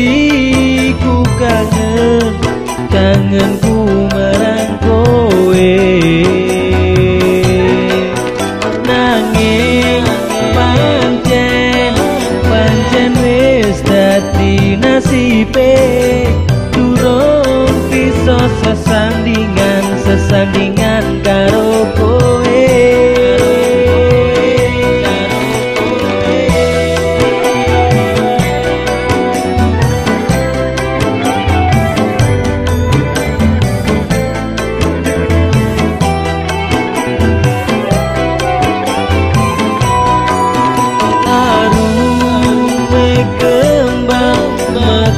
hatiku kangen kangenku marang kowe nanging pancen pancen wis dadi nasibe.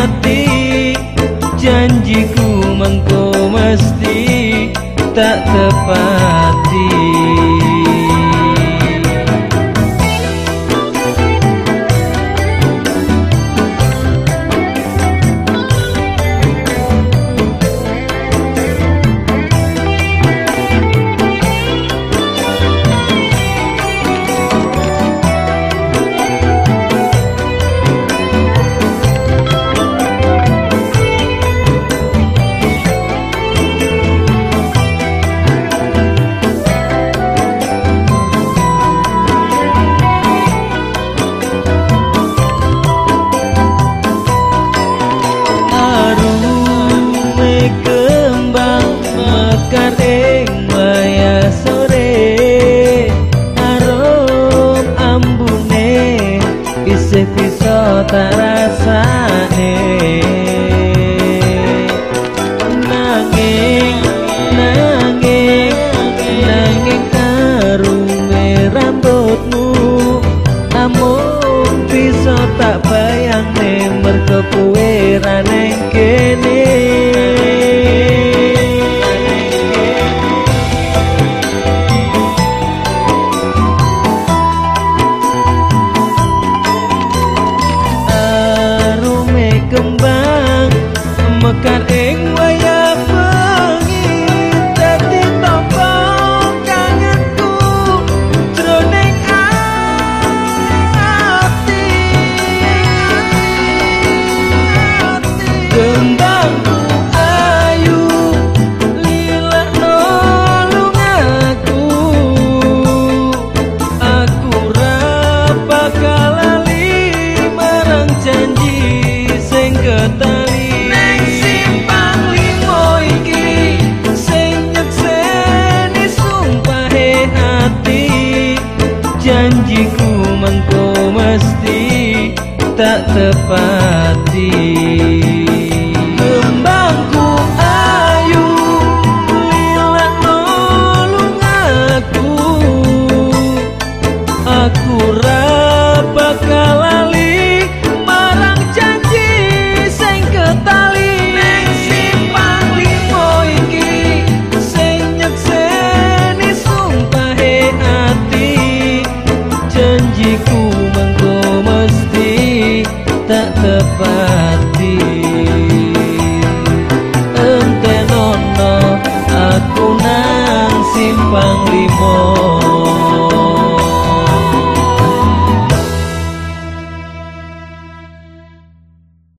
hati. Janjiku mengko mesti tak tepat. terasa tak Oh.